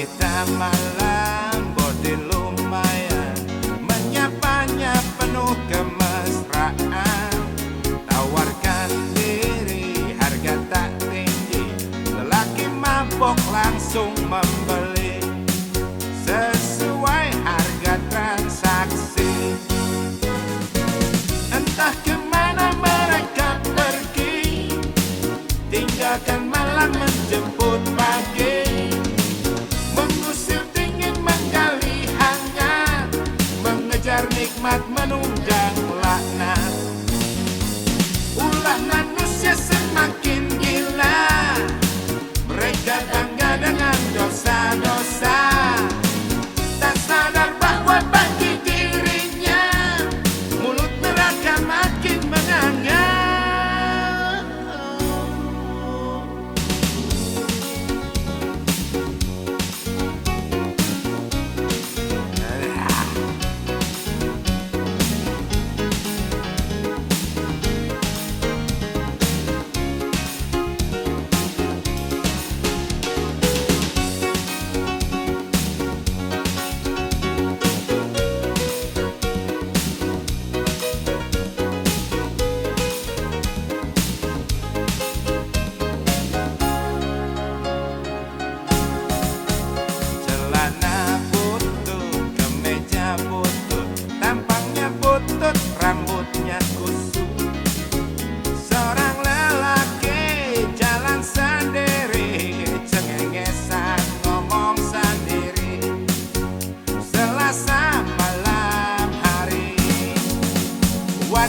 Tak malam bodi lumayan Menyapanya penuh kemesraan. Tawarkan diri harga tak tinggi Lelaki mabok langsung membeli.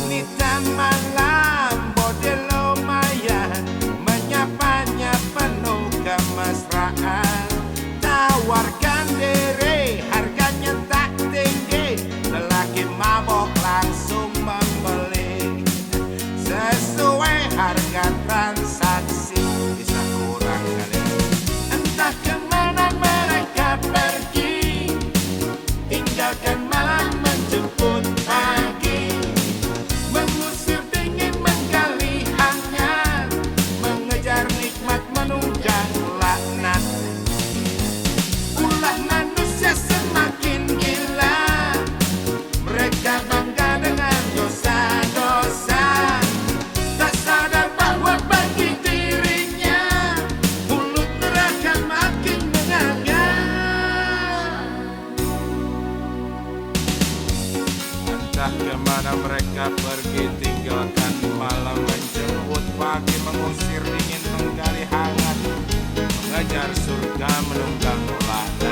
你 ketika mereka pergi tinggalkan malam menjemput pagi mengusir dingin menggali hangat mengejar surga menunggang lalat